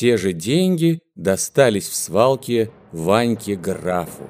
Все же деньги достались в свалке Ваньке графу.